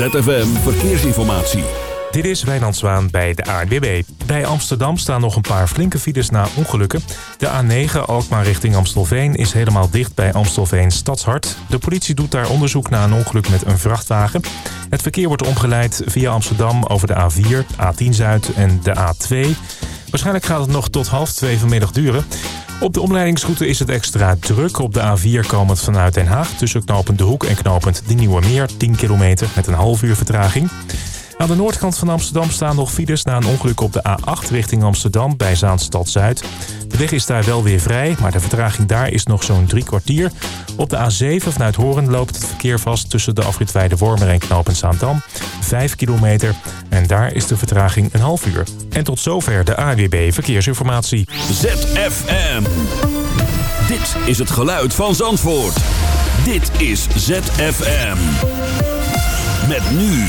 ZFM Verkeersinformatie. Dit is Wijnand Zwaan bij de ANWB. Bij Amsterdam staan nog een paar flinke files na ongelukken. De A9 Alkmaar richting Amstelveen is helemaal dicht bij Amstelveen Stadshart. De politie doet daar onderzoek na een ongeluk met een vrachtwagen. Het verkeer wordt omgeleid via Amsterdam over de A4, A10 Zuid en de A2. Waarschijnlijk gaat het nog tot half twee vanmiddag duren. Op de omleidingsroute is het extra druk. Op de A4 komend vanuit Den Haag tussen knooppunt De Hoek en knooppunt De Nieuwe Meer. 10 kilometer met een half uur vertraging. Aan de noordkant van Amsterdam staan nog files na een ongeluk op de A8 richting Amsterdam bij Zaanstad-Zuid. De weg is daar wel weer vrij, maar de vertraging daar is nog zo'n drie kwartier. Op de A7 vanuit Hoorn loopt het verkeer vast tussen de afrit Wormer en knooppunt Zaandam. 5 kilometer en daar is de vertraging een half uur. En tot zover de AWB Verkeersinformatie. ZFM. Dit is het geluid van Zandvoort. Dit is ZFM. Met nu.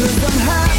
Cause I'm halfway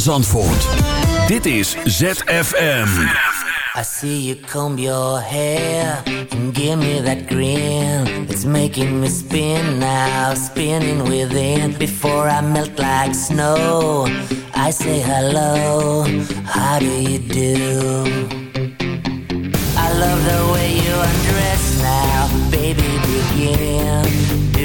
Zandvoort. Dit is ZFM. I see you comb your hair and give me that grin. It's making me spin now, spinning within. Before I melt like snow, I say hello, how do you do? I love the way you undress now, baby begin.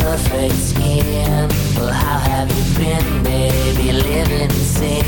Perfect skin. Well, how have you been, baby? Living sin.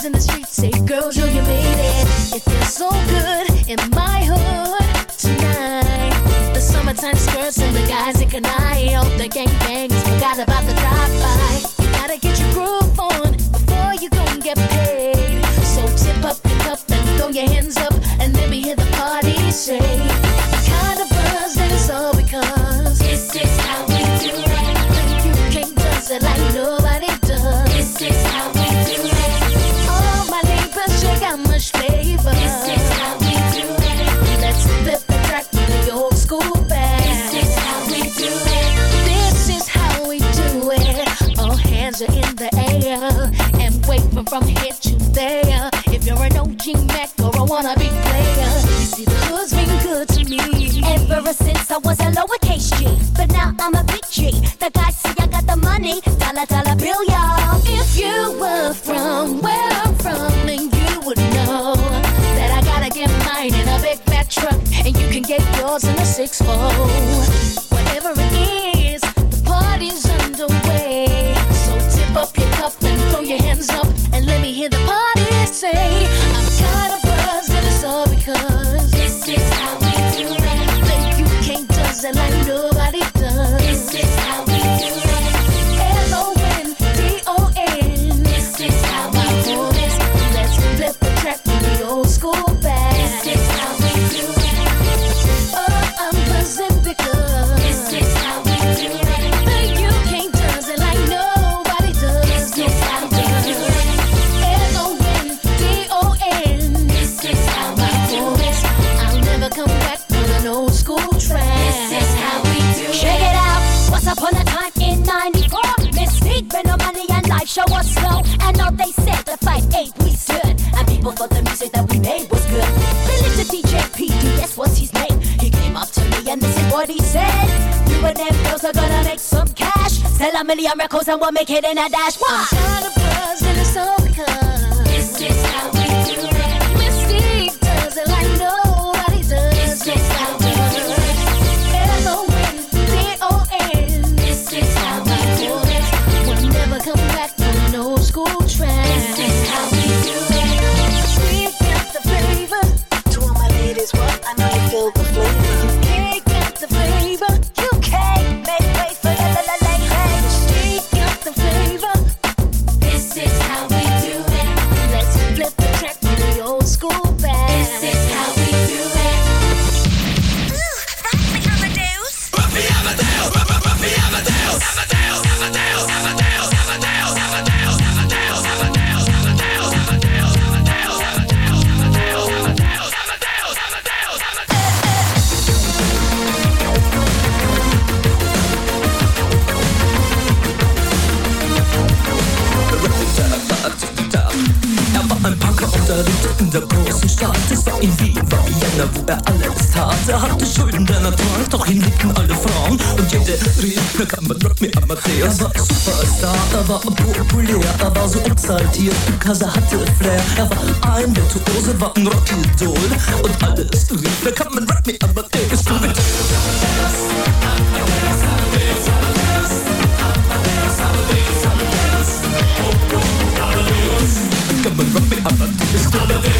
Rappers in the streets say, girl, sure you made it. It feels so good in my hood tonight. The summertime skirts and the guys in Canai, all the gang swords in a six-fold. show us love. And all they said, the fight ain't we stood. And people thought the music that we made was good. Religion DJ PD, that's what's his name. He came up to me and this is what he said. You and them girls are gonna make some cash. Sell a million records and we'll make it in a dash. What? I'm tired of it's. Wo er alles tat. Er hatte Schulden, denn er trank, doch ihn liebten alle Frauen. Und jede rief, na kann man Rock me Amadeus. Er war Superstar, er war populär, er war so exaltiert, er hatte Flair. Er war ein Virtuose, war ein Rockidol. Und alles rief, na kann man Rock me Amadeus. Du mit Come on, rock me Amadeus. Es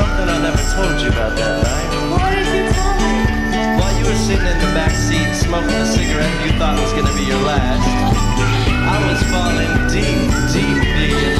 something I never told you about that night. What did you tell me? While you were sitting in the back seat smoking a cigarette you thought was gonna be your last, I was falling deep, deep, deep.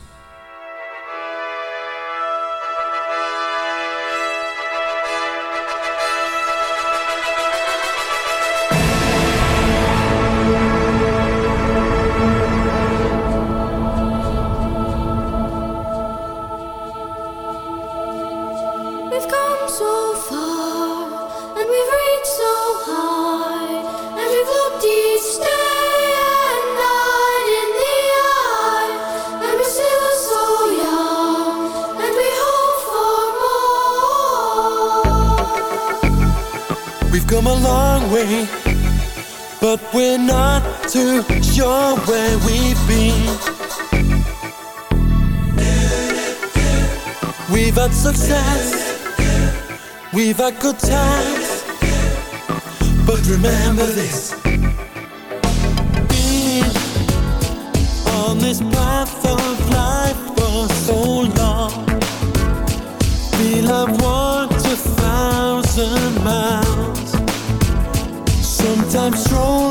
are good times. But remember this. Being on this path of life for so long. We'll have walked a thousand miles. Sometimes strolling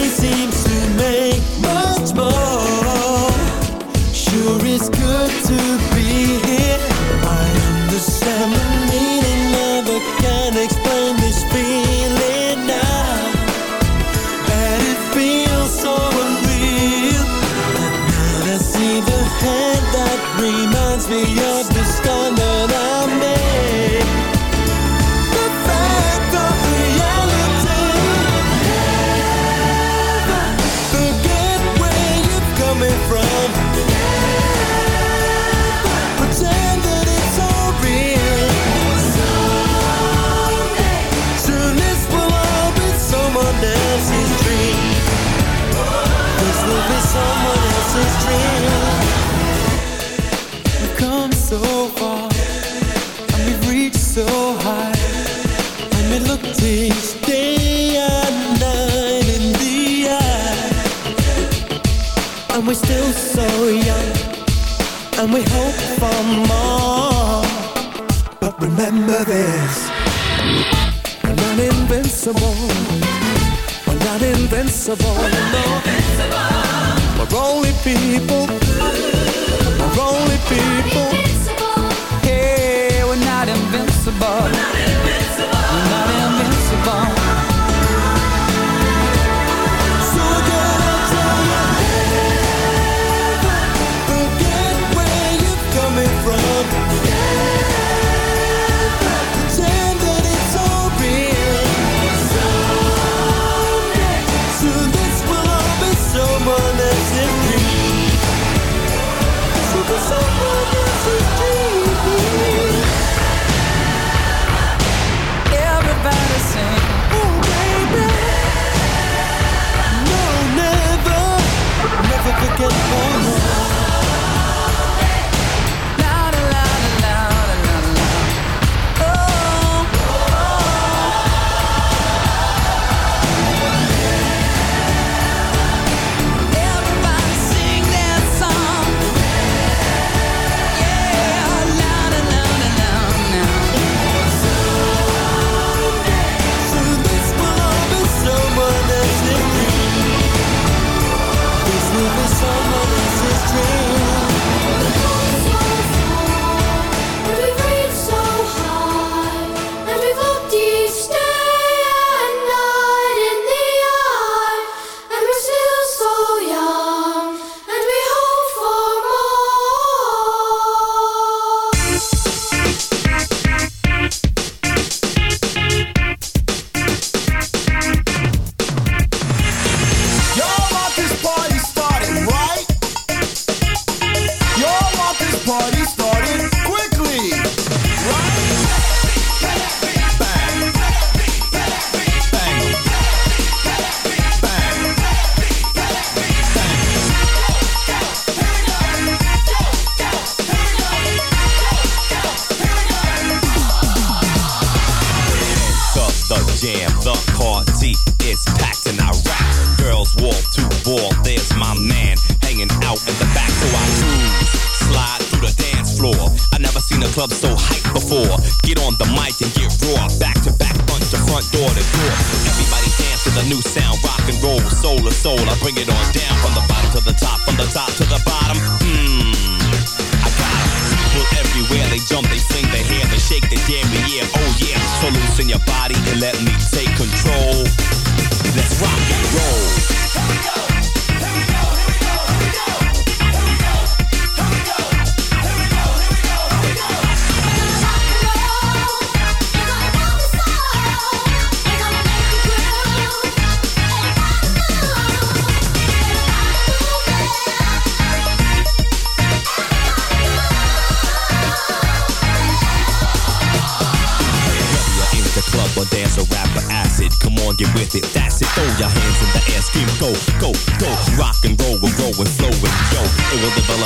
reminds me of the stars. invincible. We're not invincible. We're, not invincible. we're only people. We're only people. We're yeah, we're not invincible. We're not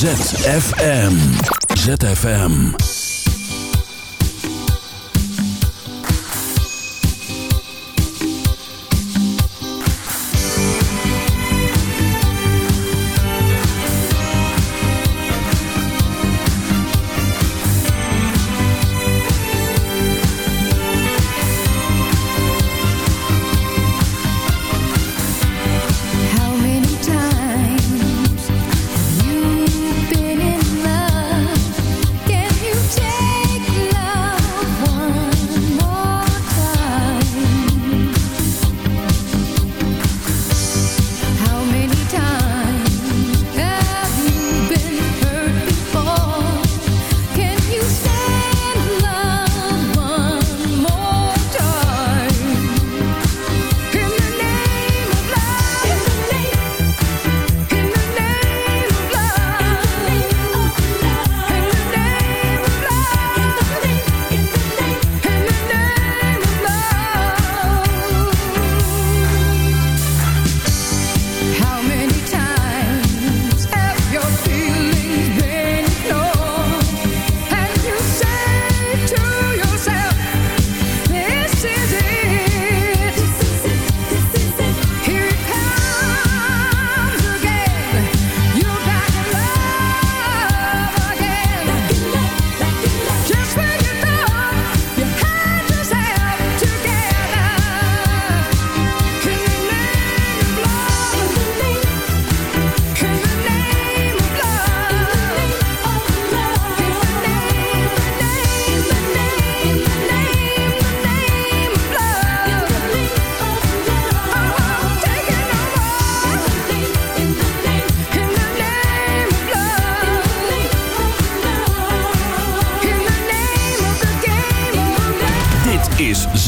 ZFM. ZFM.